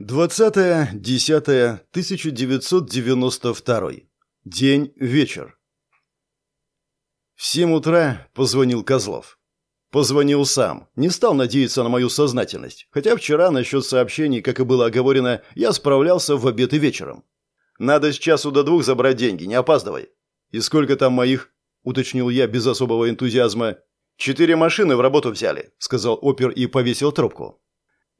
20.10.1992. День, вечер. В семь утра позвонил Козлов. Позвонил сам, не стал надеяться на мою сознательность, хотя вчера насчет сообщений, как и было оговорено, я справлялся в обед и вечером. «Надо с часу до двух забрать деньги, не опаздывай». «И сколько там моих?» – уточнил я без особого энтузиазма. «Четыре машины в работу взяли», – сказал опер и повесил трубку.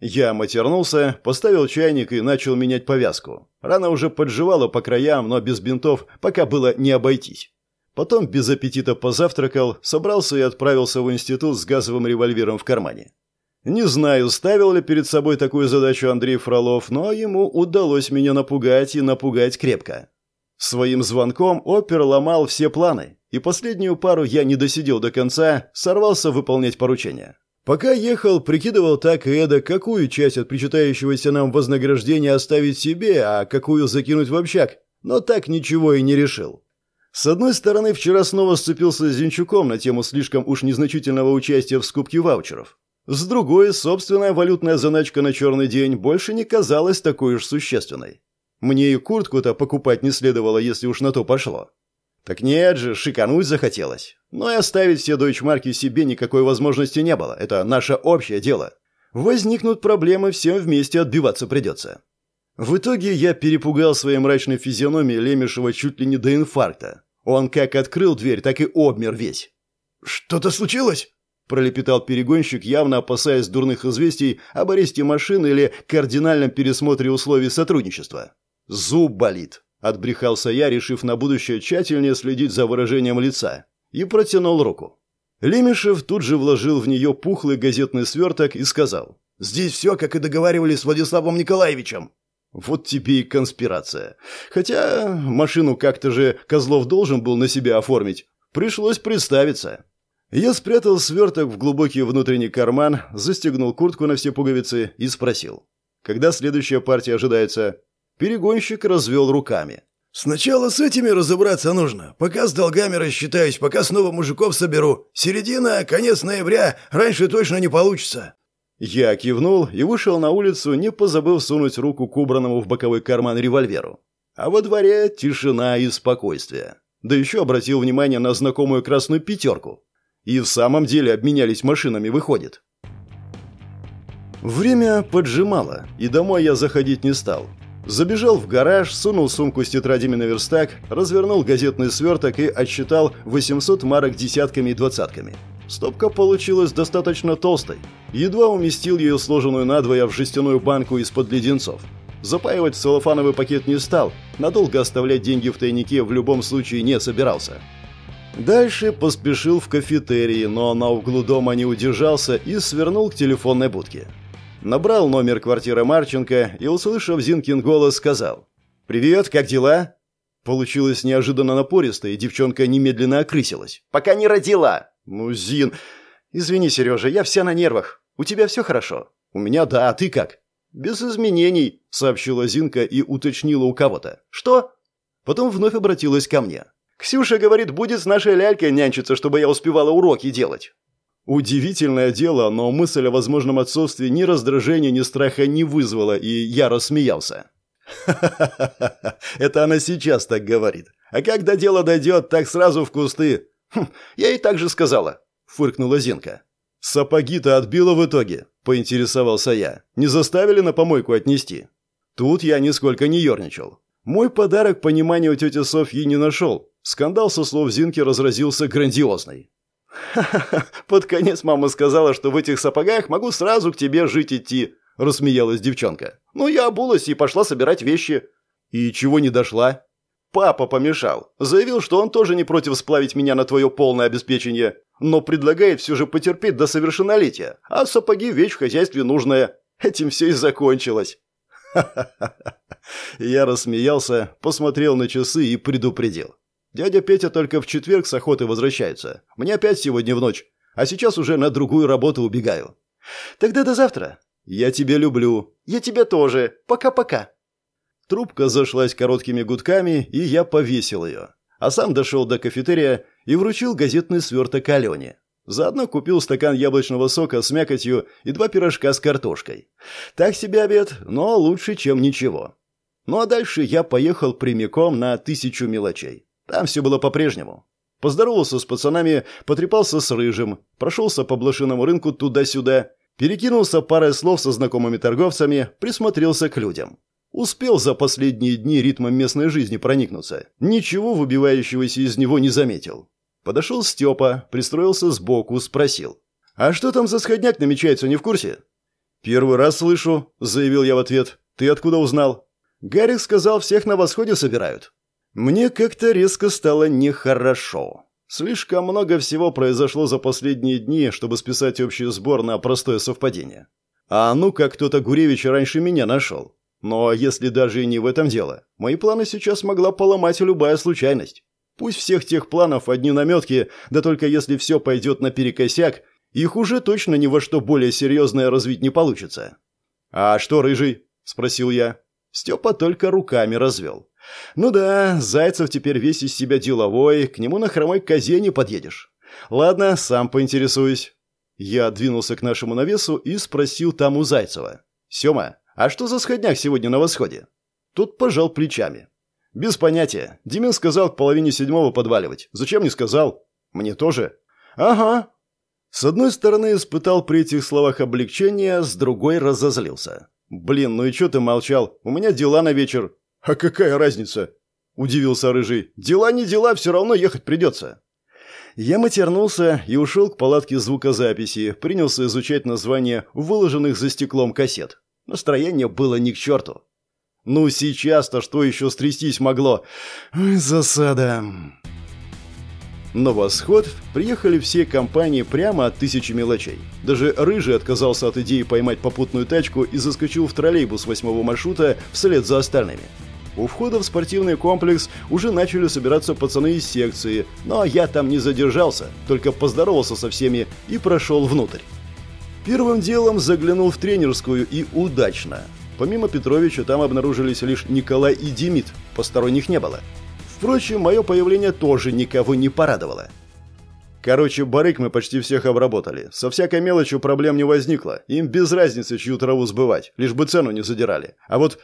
Я матернулся, поставил чайник и начал менять повязку. Рана уже подживала по краям, но без бинтов пока было не обойтись. Потом без аппетита позавтракал, собрался и отправился в институт с газовым револьвером в кармане. Не знаю, ставил ли перед собой такую задачу Андрей Фролов, но ему удалось меня напугать и напугать крепко. Своим звонком опер ломал все планы, и последнюю пару я не досидел до конца, сорвался выполнять поручение. Пока ехал, прикидывал так и эдак, какую часть от причитающегося нам вознаграждения оставить себе, а какую закинуть в общак, но так ничего и не решил. С одной стороны, вчера снова сцепился с Зинчуком на тему слишком уж незначительного участия в скупке ваучеров. С другой, собственная валютная заначка на черный день больше не казалась такой уж существенной. Мне и куртку-то покупать не следовало, если уж на то пошло. Так нет же, шикануть захотелось. Но и оставить все дойчмарки себе никакой возможности не было. Это наше общее дело. Возникнут проблемы, всем вместе отбиваться придется. В итоге я перепугал своей мрачной физиономией Лемешева чуть ли не до инфаркта. Он как открыл дверь, так и обмер весь. «Что-то случилось?» – пролепетал перегонщик, явно опасаясь дурных известий об аресте машины или кардинальном пересмотре условий сотрудничества. «Зуб болит», Отбрехался я, решив на будущее тщательнее следить за выражением лица, и протянул руку. Лемешев тут же вложил в нее пухлый газетный сверток и сказал. «Здесь все, как и договаривались с Владиславом Николаевичем». Вот тебе и конспирация. Хотя машину как-то же Козлов должен был на себя оформить. Пришлось представиться. Я спрятал сверток в глубокий внутренний карман, застегнул куртку на все пуговицы и спросил. «Когда следующая партия ожидается?» Перегонщик развел руками. «Сначала с этими разобраться нужно. Пока с долгами рассчитаюсь, пока снова мужиков соберу. Середина, конец ноября, раньше точно не получится». Я кивнул и вышел на улицу, не позабыв сунуть руку к убранному в боковой карман револьверу. А во дворе тишина и спокойствие. Да еще обратил внимание на знакомую красную пятерку. И в самом деле обменялись машинами, выходит. Время поджимало, и домой я заходить не стал. Забежал в гараж, сунул сумку с тетрадями на верстак, развернул газетный сверток и отсчитал 800 марок десятками и двадцатками. Стопка получилась достаточно толстой. Едва уместил ее сложенную надвое в жестяную банку из-под леденцов. Запаивать целлофановый пакет не стал, надолго оставлять деньги в тайнике в любом случае не собирался. Дальше поспешил в кафетерии, но на углу дома не удержался и свернул к телефонной будке. Набрал номер квартиры Марченко и, услышав Зинкин голос, сказал «Привет, как дела?» Получилось неожиданно напористо, и девчонка немедленно окрысилась. «Пока не родила!» «Ну, Зин...» «Извини, Сережа, я вся на нервах. У тебя все хорошо?» «У меня да, а ты как?» «Без изменений», — сообщила Зинка и уточнила у кого-то. «Что?» Потом вновь обратилась ко мне. «Ксюша, говорит, будет с нашей лялькой нянчиться, чтобы я успевала уроки делать». Удивительное дело, но мысль о возможном отцовстве ни раздражения, ни страха не вызвала, и я рассмеялся. «Ха-ха-ха! Это она сейчас так говорит. А когда дело дойдет, так сразу в кусты!» хм, «Я и так же сказала», — фыркнула Зинка. «Сапоги-то отбила в итоге», — поинтересовался я. «Не заставили на помойку отнести?» Тут я нисколько не ерничал. Мой подарок пониманию тети Софьи не нашел. Скандал со слов Зинки разразился грандиозный. «Ха-ха-ха, под конец мама сказала, что в этих сапогах могу сразу к тебе жить идти», – рассмеялась девчонка. «Ну, я обулась и пошла собирать вещи». «И чего не дошла?» «Папа помешал. Заявил, что он тоже не против сплавить меня на твое полное обеспечение, но предлагает все же потерпеть до совершеннолетия, а сапоги – вещь в хозяйстве нужная. Этим все и закончилось». «Ха-ха-ха». Я рассмеялся, посмотрел на часы и предупредил. Дядя Петя только в четверг с охоты возвращается. Мне опять сегодня в ночь. А сейчас уже на другую работу убегаю. Тогда до завтра. Я тебя люблю. Я тебя тоже. Пока-пока. Трубка зашлась короткими гудками, и я повесил ее. А сам дошел до кафетерия и вручил газетный сверток Алене. Заодно купил стакан яблочного сока с мякотью и два пирожка с картошкой. Так себе обед, но лучше, чем ничего. Ну а дальше я поехал прямиком на тысячу мелочей. Там все было по-прежнему. Поздоровался с пацанами, потрепался с Рыжим, прошелся по блошиному рынку туда-сюда, перекинулся парой слов со знакомыми торговцами, присмотрелся к людям. Успел за последние дни ритмом местной жизни проникнуться. Ничего выбивающегося из него не заметил. Подошел Степа, пристроился сбоку, спросил. «А что там за сходняк намечается, не в курсе?» «Первый раз слышу», — заявил я в ответ. «Ты откуда узнал?» «Гарик сказал, всех на восходе собирают». Мне как-то резко стало нехорошо. Слишком много всего произошло за последние дни, чтобы списать общий сбор на простое совпадение. А ну как кто-то Гуревича раньше меня нашел. Но если даже и не в этом дело, мои планы сейчас могла поломать любая случайность. Пусть всех тех планов одни наметки, да только если все пойдет наперекосяк, их уже точно ни во что более серьезное развить не получится. «А что, рыжий?» – спросил я. Степа только руками развел. «Ну да, Зайцев теперь весь из себя деловой, к нему на хромой козе не подъедешь. Ладно, сам поинтересуюсь». Я двинулся к нашему навесу и спросил там у Зайцева. «Сема, «А что за сходняк сегодня на восходе?» Тут пожал плечами. «Без понятия. Димин сказал к половине седьмого подваливать. Зачем не сказал?» «Мне тоже?» «Ага». С одной стороны, испытал при этих словах облегчение, с другой разозлился. «Блин, ну и что ты молчал? У меня дела на вечер». «А какая разница?» – удивился Рыжий. «Дела не дела, все равно ехать придется». Я матернулся и ушел к палатке звукозаписи, принялся изучать названия выложенных за стеклом кассет. Настроение было ни к черту. Ну, сейчас-то что еще стрястись могло? Ой, засада. На восход приехали все компании прямо от тысячи мелочей. Даже Рыжий отказался от идеи поймать попутную тачку и заскочил в троллейбус восьмого маршрута вслед за остальными. У входа в спортивный комплекс уже начали собираться пацаны из секции, но я там не задержался, только поздоровался со всеми и прошел внутрь. Первым делом заглянул в тренерскую и удачно. Помимо Петровича там обнаружились лишь Николай и Демид, посторонних не было. Впрочем, мое появление тоже никого не порадовало. Короче, барык мы почти всех обработали. Со всякой мелочью проблем не возникло. Им без разницы, чью траву сбывать, лишь бы цену не задирали. А вот...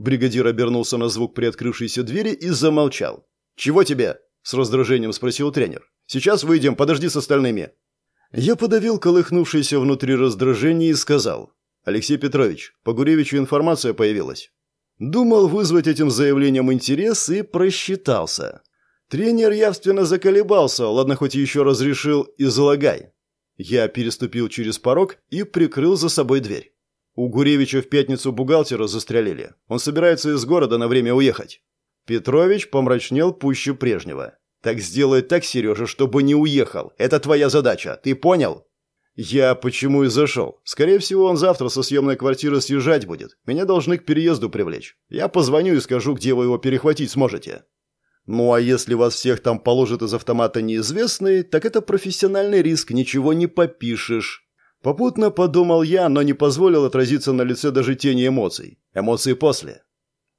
Бригадир обернулся на звук приоткрывшейся двери и замолчал. «Чего тебе?» – с раздражением спросил тренер. «Сейчас выйдем, подожди с остальными». Я подавил колыхнувшееся внутри раздражение и сказал. «Алексей Петрович, по Гуревичу информация появилась». Думал вызвать этим заявлением интерес и просчитался. Тренер явственно заколебался, ладно, хоть еще разрешил «излагай». Я переступил через порог и прикрыл за собой дверь. У Гуревича в пятницу бухгалтера застрелили. Он собирается из города на время уехать. Петрович помрачнел пуще прежнего. Так сделай так, Сережа, чтобы не уехал. Это твоя задача. Ты понял? Я почему и зашел. Скорее всего, он завтра со съемной квартиры съезжать будет. Меня должны к переезду привлечь. Я позвоню и скажу, где вы его перехватить сможете. Ну а если вас всех там положат из автомата неизвестный, так это профессиональный риск, ничего не попишешь. Попутно подумал я, но не позволил отразиться на лице даже тени эмоций. Эмоции после.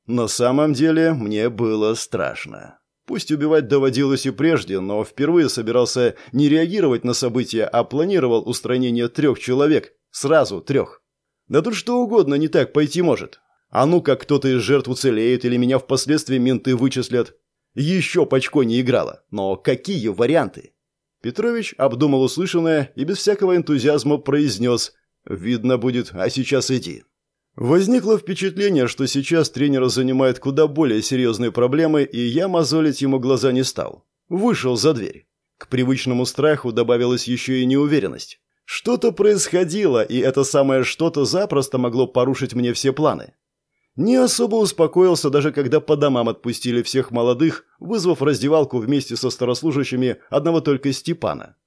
На самом деле мне было страшно. Пусть убивать доводилось и прежде, но впервые собирался не реагировать на события, а планировал устранение трех человек. Сразу трех. Да тут что угодно не так пойти может. А ну как кто-то из жертв уцелеет или меня впоследствии менты вычислят. Еще пачко не играло. Но какие варианты? Петрович обдумал услышанное и без всякого энтузиазма произнес «Видно будет, а сейчас иди». Возникло впечатление, что сейчас тренера занимает куда более серьезные проблемы, и я мозолить ему глаза не стал. Вышел за дверь. К привычному страху добавилась еще и неуверенность. Что-то происходило, и это самое что-то запросто могло порушить мне все планы. Не особо успокоился, даже когда по домам отпустили всех молодых, вызвав раздевалку вместе со старослужащими одного только Степана.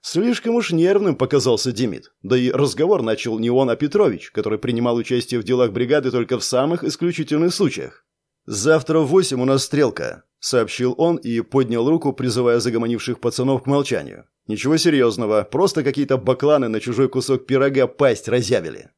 Слишком уж нервным показался Демид. Да и разговор начал не он, а Петрович, который принимал участие в делах бригады только в самых исключительных случаях. «Завтра в восемь у нас стрелка», — сообщил он и поднял руку, призывая загомонивших пацанов к молчанию. «Ничего серьезного, просто какие-то бакланы на чужой кусок пирога пасть разъявили».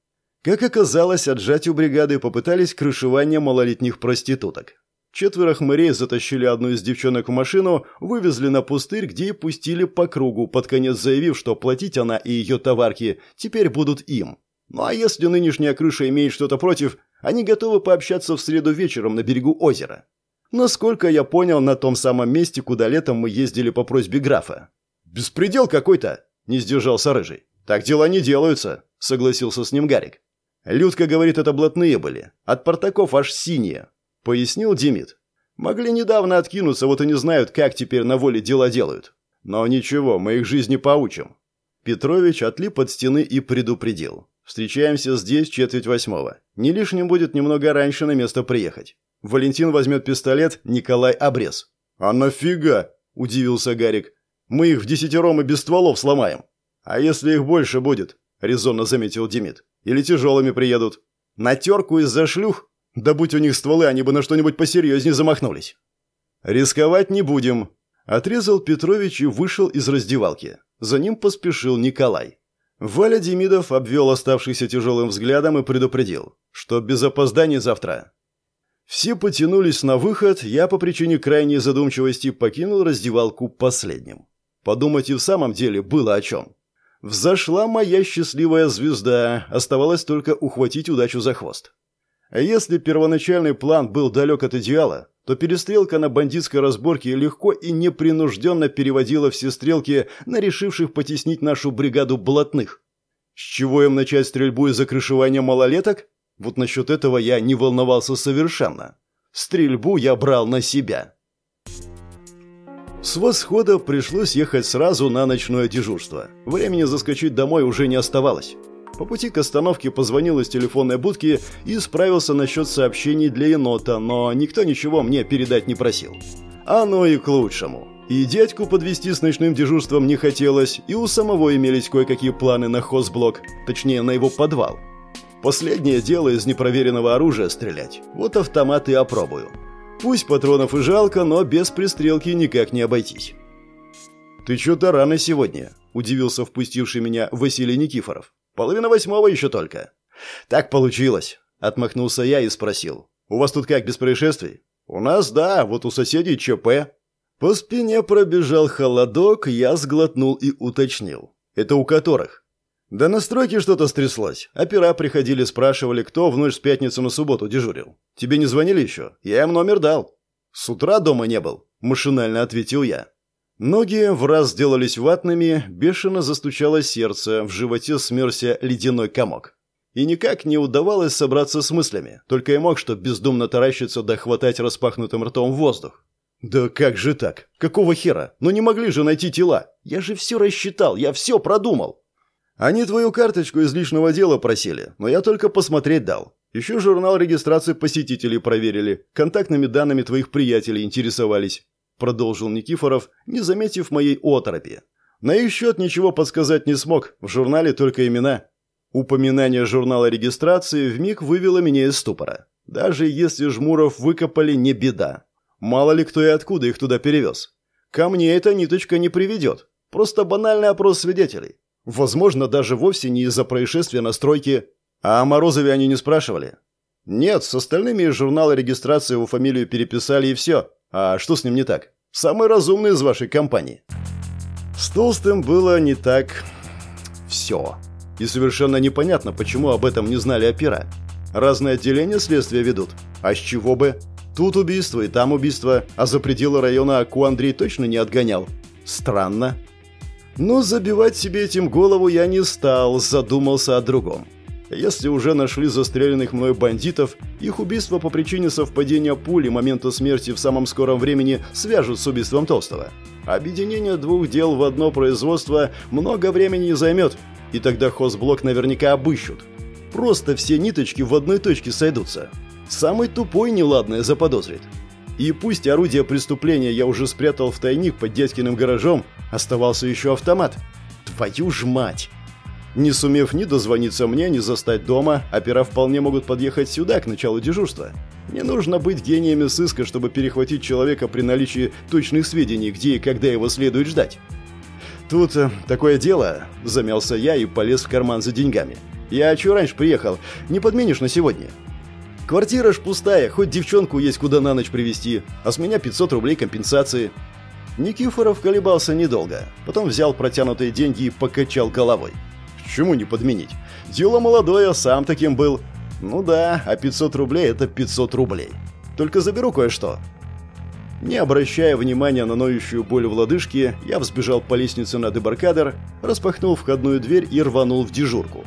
Как оказалось, отжать у бригады попытались крышевание малолетних проституток. Четверо хмырей затащили одну из девчонок в машину, вывезли на пустырь, где и пустили по кругу, под конец заявив, что платить она и ее товарки теперь будут им. Ну а если нынешняя крыша имеет что-то против, они готовы пообщаться в среду вечером на берегу озера. Насколько я понял, на том самом месте, куда летом мы ездили по просьбе графа. «Беспредел какой-то!» – не сдержался Рыжий. «Так дела не делаются», – согласился с ним Гарик. «Людка говорит, это блатные были. От портаков аж синие пояснил Демид. Могли недавно откинуться, вот и не знают, как теперь на воле дела делают. Но ничего, мы их жизни поучим. Петрович отлип от стены и предупредил. Встречаемся здесь четверть восьмого. Не лишним будет немного раньше на место приехать. Валентин возьмет пистолет, Николай обрез. А нафига? Удивился Гарик. Мы их в десятером и без стволов сломаем. А если их больше будет? Резонно заметил Демид. Или тяжелыми приедут. На терку из-за шлюх? Да будь у них стволы, они бы на что-нибудь посерьезнее замахнулись. «Рисковать не будем», – отрезал Петрович и вышел из раздевалки. За ним поспешил Николай. Валя Демидов обвел оставшийся тяжелым взглядом и предупредил, что без опозданий завтра. Все потянулись на выход, я по причине крайней задумчивости покинул раздевалку последним. Подумать и в самом деле было о чем. Взошла моя счастливая звезда, оставалось только ухватить удачу за хвост. А если первоначальный план был далек от идеала, то перестрелка на бандитской разборке легко и непринужденно переводила все стрелки на решивших потеснить нашу бригаду блатных. С чего им начать стрельбу из-за крышевания малолеток? Вот насчет этого я не волновался совершенно. Стрельбу я брал на себя. С восхода пришлось ехать сразу на ночное дежурство. Времени заскочить домой уже не оставалось. По пути к остановке позвонил из телефонной будки и справился насчет сообщений для енота, но никто ничего мне передать не просил. Оно и к лучшему. И дядьку подвести с ночным дежурством не хотелось, и у самого имелись кое-какие планы на хозблок, точнее на его подвал. Последнее дело из непроверенного оружия стрелять. Вот автомат и опробую. Пусть патронов и жалко, но без пристрелки никак не обойтись. «Ты что-то рано сегодня», – удивился впустивший меня Василий Никифоров. Половина восьмого еще только». «Так получилось», — отмахнулся я и спросил. «У вас тут как, без происшествий?» «У нас, да, вот у соседей ЧП». По спине пробежал холодок, я сглотнул и уточнил. «Это у которых?» «Да на стройке что-то стряслось. Опера приходили, спрашивали, кто в ночь с пятницы на субботу дежурил. Тебе не звонили еще? Я им номер дал». «С утра дома не был», – машинально ответил я. Ноги в раз сделались ватными, бешено застучало сердце, в животе смерся ледяной комок. И никак не удавалось собраться с мыслями, только и мог что бездумно таращиться да хватать распахнутым ртом воздух. «Да как же так? Какого хера? Ну не могли же найти тела? Я же все рассчитал, я все продумал!» «Они твою карточку из личного дела просили, но я только посмотреть дал. Еще журнал регистрации посетителей проверили, контактными данными твоих приятелей интересовались продолжил Никифоров, не заметив моей оторопи. На их счет ничего подсказать не смог, в журнале только имена. Упоминание журнала регистрации вмиг вывело меня из ступора. Даже если Жмуров выкопали, не беда. Мало ли кто и откуда их туда перевез. Ко мне эта ниточка не приведет. Просто банальный опрос свидетелей. Возможно, даже вовсе не из-за происшествия на стройке. А о Морозове они не спрашивали? Нет, с остальными из журнала регистрации его фамилию переписали и все. А что с ним не так? Самый разумный из вашей компании. С Толстым было не так... все. И совершенно непонятно, почему об этом не знали опера. Разные отделения следствия ведут. А с чего бы? Тут убийство и там убийство, а за пределы района Аку Андрей точно не отгонял. Странно. Но забивать себе этим голову я не стал, задумался о другом. Если уже нашли застреленных мной бандитов, их убийство по причине совпадения пули момента смерти в самом скором времени свяжут с убийством Толстого. Объединение двух дел в одно производство много времени не займет, и тогда хозблок наверняка обыщут. Просто все ниточки в одной точке сойдутся. Самый тупой неладное заподозрит. И пусть орудие преступления я уже спрятал в тайник под дядькиным гаражом, оставался еще автомат. Твою ж мать! Не сумев ни дозвониться мне, ни застать дома, опера вполне могут подъехать сюда, к началу дежурства. Не нужно быть гениями сыска, чтобы перехватить человека при наличии точных сведений, где и когда его следует ждать. «Тут э, такое дело», – замялся я и полез в карман за деньгами. «Я чего раньше приехал? Не подменишь на сегодня?» Квартира ж пустая, хоть девчонку есть куда на ночь привезти, а с меня 500 рублей компенсации. Никифоров колебался недолго, потом взял протянутые деньги и покачал головой. Чему не подменить? Дело молодое, сам таким был. Ну да, а 500 рублей – это 500 рублей. Только заберу кое-что. Не обращая внимания на ноющую боль в лодыжке, я взбежал по лестнице на дебаркадер, распахнул входную дверь и рванул в дежурку.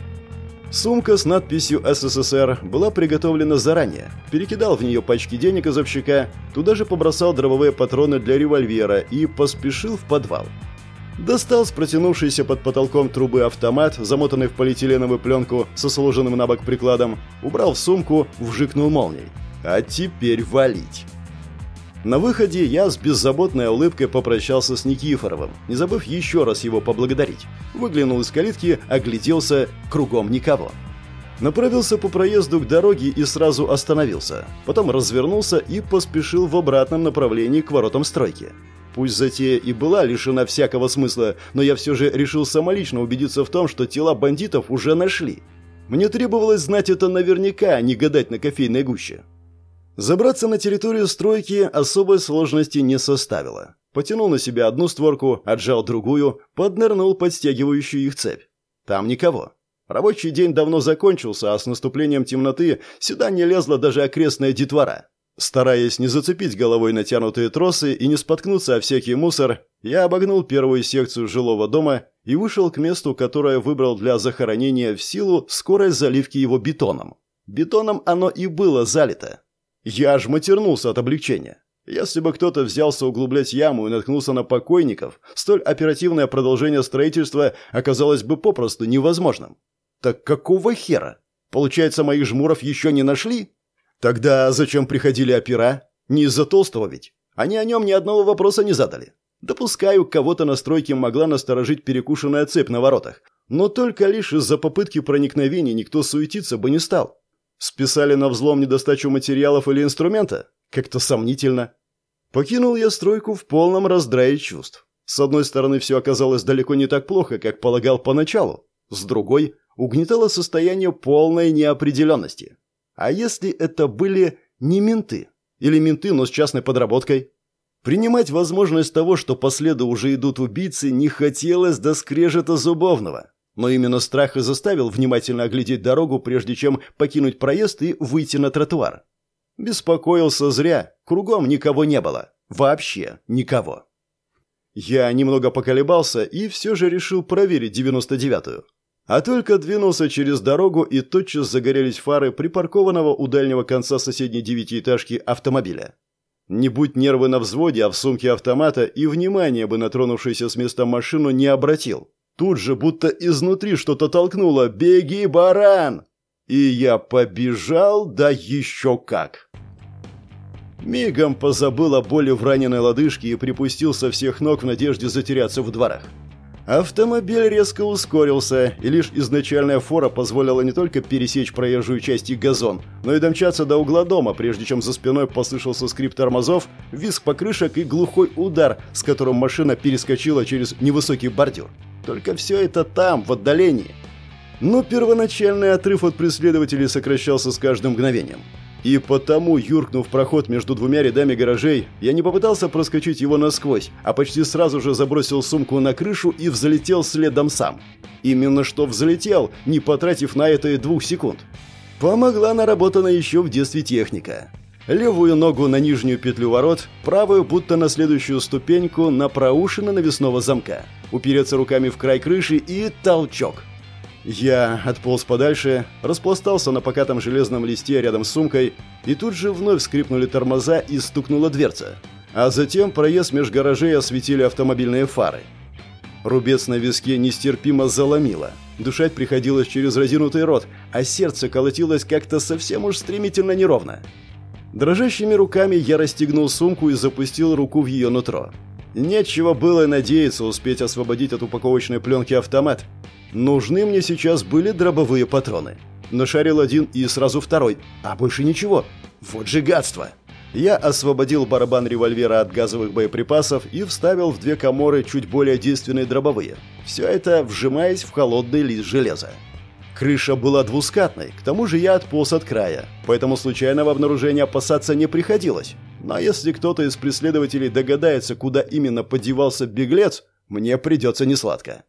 Сумка с надписью «СССР» была приготовлена заранее. Перекидал в нее пачки денег из общака, туда же побросал дробовые патроны для револьвера и поспешил в подвал. Достал с протянувшейся под потолком трубы автомат, замотанный в полиэтиленовую пленку со сложенным на бок прикладом, убрал в сумку, вжикнул молнией. А теперь валить. На выходе я с беззаботной улыбкой попрощался с Никифоровым, не забыв еще раз его поблагодарить. Выглянул из калитки, огляделся, кругом никого. Направился по проезду к дороге и сразу остановился. Потом развернулся и поспешил в обратном направлении к воротам стройки. Пусть затея и была лишена всякого смысла, но я все же решил самолично убедиться в том, что тела бандитов уже нашли. Мне требовалось знать это наверняка, а не гадать на кофейной гуще. Забраться на территорию стройки особой сложности не составило. Потянул на себя одну створку, отжал другую, поднырнул под стягивающую их цепь. Там никого. Рабочий день давно закончился, а с наступлением темноты сюда не лезла даже окрестная детвора. Стараясь не зацепить головой натянутые тросы и не споткнуться о всякий мусор, я обогнул первую секцию жилого дома и вышел к месту, которое выбрал для захоронения в силу скорой заливки его бетоном. Бетоном оно и было залито. Я аж матернулся от облегчения. Если бы кто-то взялся углублять яму и наткнулся на покойников, столь оперативное продолжение строительства оказалось бы попросту невозможным. Так какого хера? Получается, моих жмуров еще не нашли? Тогда зачем приходили опера? Не из-за толстого ведь. Они о нем ни одного вопроса не задали. Допускаю, кого-то на стройке могла насторожить перекушенная цепь на воротах. Но только лишь из-за попытки проникновения никто суетиться бы не стал. Списали на взлом недостачу материалов или инструмента? Как-то сомнительно. Покинул я стройку в полном раздрае чувств. С одной стороны, все оказалось далеко не так плохо, как полагал поначалу. С другой, угнетало состояние полной неопределенности. А если это были не менты? Или менты, но с частной подработкой? Принимать возможность того, что по следу уже идут убийцы, не хотелось до скрежета зубовного. Но именно страх и заставил внимательно оглядеть дорогу, прежде чем покинуть проезд и выйти на тротуар. Беспокоился зря, кругом никого не было. Вообще никого. Я немного поколебался и все же решил проверить 99-ю. А только двинулся через дорогу, и тотчас загорелись фары припаркованного у дальнего конца соседней девятиэтажки автомобиля. Не будь нервы на взводе, а в сумке автомата, и внимание бы на тронувшуюся с места машину не обратил. Тут же будто изнутри что-то толкнуло «Беги, баран!» И я побежал, да еще как. Мигом позабыл о боли в раненой лодыжке и припустил со всех ног в надежде затеряться в дворах. Автомобиль резко ускорился, и лишь изначальная фора позволила не только пересечь проезжую часть и газон, но и домчаться до угла дома, прежде чем за спиной послышался скрип тормозов, визг покрышек и глухой удар, с которым машина перескочила через невысокий бордюр. Только все это там, в отдалении. Но первоначальный отрыв от преследователей сокращался с каждым мгновением. И потому, юркнув проход между двумя рядами гаражей, я не попытался проскочить его насквозь, а почти сразу же забросил сумку на крышу и взлетел следом сам. Именно что взлетел, не потратив на это и двух секунд. Помогла наработанная еще в детстве техника. Левую ногу на нижнюю петлю ворот, правую будто на следующую ступеньку на проушины навесного замка. Упереться руками в край крыши и толчок – я отполз подальше, распластался на покатом железном листе рядом с сумкой, и тут же вновь скрипнули тормоза и стукнула дверца. А затем проезд меж гаражей осветили автомобильные фары. Рубец на виске нестерпимо заломило. Дышать приходилось через разинутый рот, а сердце колотилось как-то совсем уж стремительно неровно. Дрожащими руками я расстегнул сумку и запустил руку в ее нутро. Нечего было надеяться успеть освободить от упаковочной пленки автомат, Нужны мне сейчас были дробовые патроны. Нашарил один и сразу второй, а больше ничего. Вот же гадство. Я освободил барабан револьвера от газовых боеприпасов и вставил в две коморы чуть более действенные дробовые. Все это вжимаясь в холодный лист железа. Крыша была двускатной, к тому же я отполз от края, поэтому случайного обнаружения опасаться не приходилось. Но если кто-то из преследователей догадается, куда именно подевался беглец, мне придется несладко.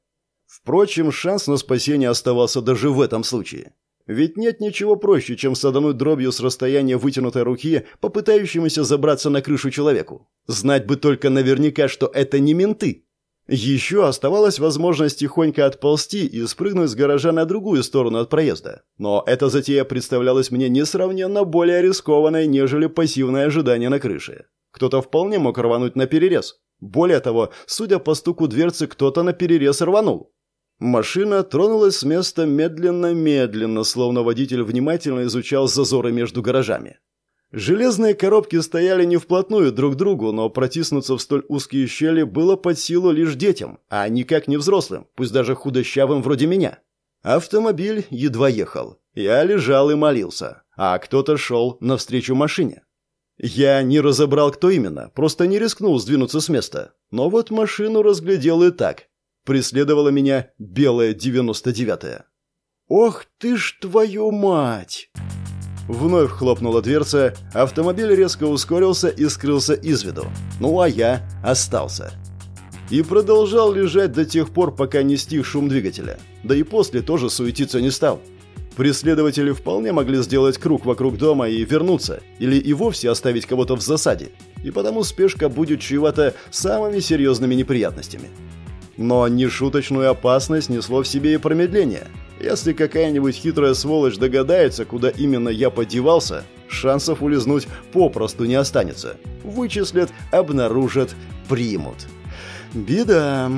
Впрочем, шанс на спасение оставался даже в этом случае. Ведь нет ничего проще, чем садануть дробью с расстояния вытянутой руки, попытающемуся забраться на крышу человеку. Знать бы только наверняка, что это не менты. Еще оставалась возможность тихонько отползти и спрыгнуть с гаража на другую сторону от проезда. Но эта затея представлялась мне несравненно более рискованной, нежели пассивное ожидание на крыше. Кто-то вполне мог рвануть на перерез. Более того, судя по стуку дверцы, кто-то на перерез рванул. Машина тронулась с места медленно-медленно, словно водитель внимательно изучал зазоры между гаражами. Железные коробки стояли не вплотную друг к другу, но протиснуться в столь узкие щели было под силу лишь детям, а никак не взрослым, пусть даже худощавым вроде меня. Автомобиль едва ехал. Я лежал и молился, а кто-то шел навстречу машине. Я не разобрал, кто именно, просто не рискнул сдвинуться с места. Но вот машину разглядел и так, преследовала меня белая 99-я. «Ох ты ж твою мать!» Вновь хлопнула дверца, автомобиль резко ускорился и скрылся из виду. Ну а я остался. И продолжал лежать до тех пор, пока не стих шум двигателя. Да и после тоже суетиться не стал. Преследователи вполне могли сделать круг вокруг дома и вернуться, или и вовсе оставить кого-то в засаде, и потому спешка будет чревата самыми серьезными неприятностями. Но нешуточную опасность несло в себе и промедление. Если какая-нибудь хитрая сволочь догадается, куда именно я подевался, шансов улизнуть попросту не останется. Вычислят, обнаружат, примут. Беда.